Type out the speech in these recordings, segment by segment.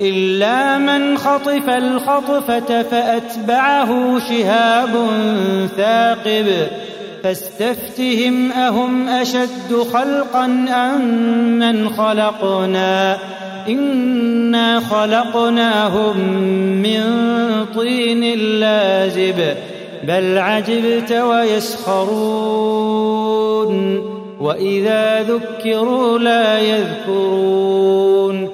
إلا من خطف الخطفة فأتبعه شهاب ثاقب فاستفتهم أهم أشد خلقا أم من خلقنا؟ إنا خلقناهم من طين لازب بل عجبت ويسخرون وإذا ذكروا لا يذكرون.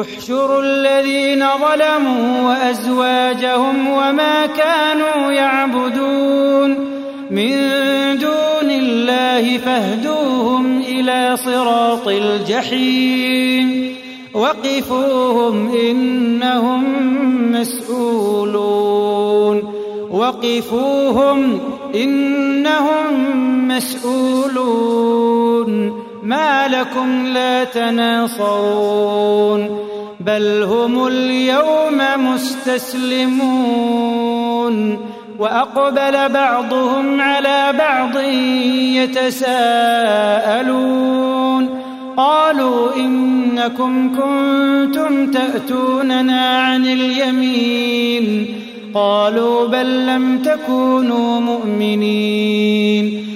احشروا الذين ظلموا وأزواجهم وما كانوا يعبدون من دون الله فاهدوهم إلى صراط الجحيم وقفوهم إنهم مسؤولون وقفوهم إنهم مسؤولون ما لكم لا تناصرون بل هم اليوم مستسلمون وأقبل بعضهم على بعض يتساءلون قالوا إنكم كنتم تأتوننا عن اليمين قالوا بل لم تكونوا مؤمنين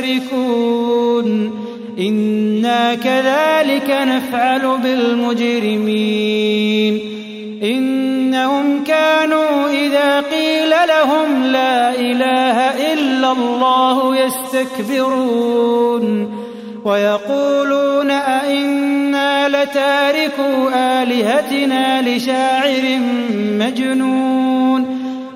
مشتركون إنا كذلك نفعل بالمجرمين. إنهم كانوا إذا قيل لهم لا إله إلا الله يستكبرون. ويقولون أئنا لتاركوا آلهتنا لشاعر مجنون.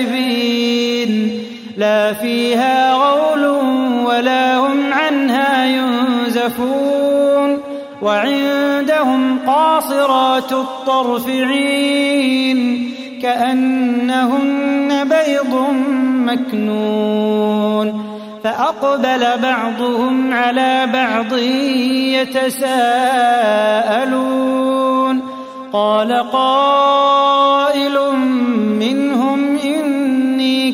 للشاربين لا فيها غول ولا هم عنها ينزفون. وعندهم قاصرات الطرف عين كأنهن بيض مكنون. فأقبل بعضهم على بعض يتساءلون. قال قائل منهم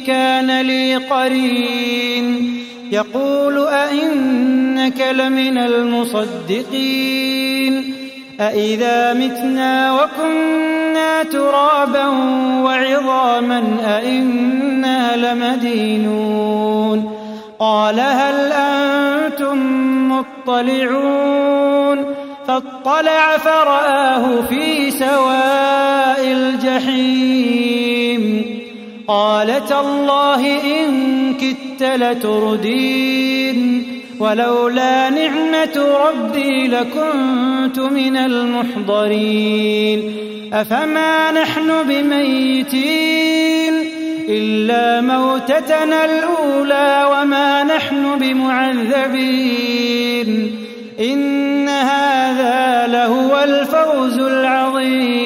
كان لي قرين. يقول أئنك لمن المصدقين. أإذا متنا وكنا ترابا وعظاما أئنا لمدينون. قال هل أنتم مطلعون؟ فاطلع فرآه في سواء الجحيم. قال تالله إن كدت لتردين ولولا نعمة ربي لكنت من المحضرين أفما نحن بميتين إلا موتتنا الأولى وما نحن بمعذبين إن هذا لهو الفوز العظيم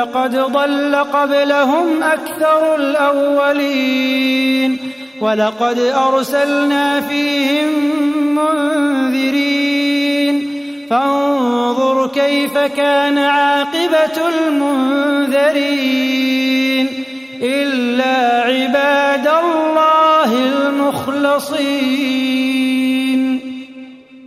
ولقد ضل قبلهم أكثر الأولين ولقد أرسلنا فيهم منذرين. فانظر كيف كان عاقبة المنذرين. إلا عباد الله المخلصين.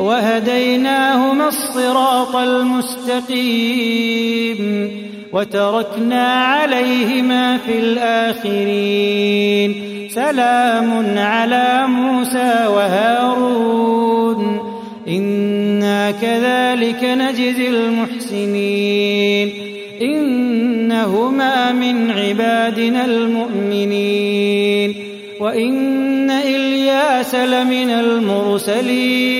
وهديناهما الصراط المستقيم وتركنا عليهما في الآخرين. سلام على موسى وهارون. إنا كذلك نجزي المحسنين. إنهما من عبادنا المؤمنين. وإن إلياس لمن المرسلين.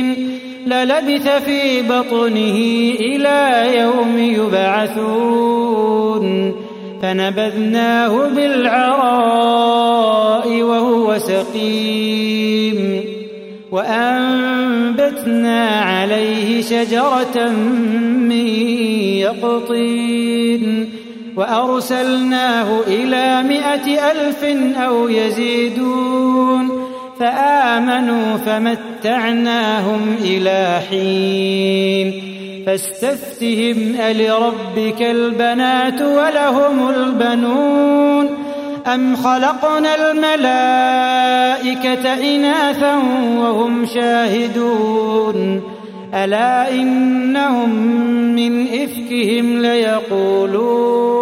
للبث في بطنه إلى يوم يبعثون. فنبذناه بالعراء وهو سقيم. وأنبتنا عليه شجرة من يقطين. وأرسلناه إلى مائة ألف أو يزيدون. فآمنوا فمتعناهم إلى حين فاستفتهم ألربك البنات ولهم البنون أم خلقنا الملائكة إناثا وهم شاهدون ألا إنهم من إفكهم ليقولون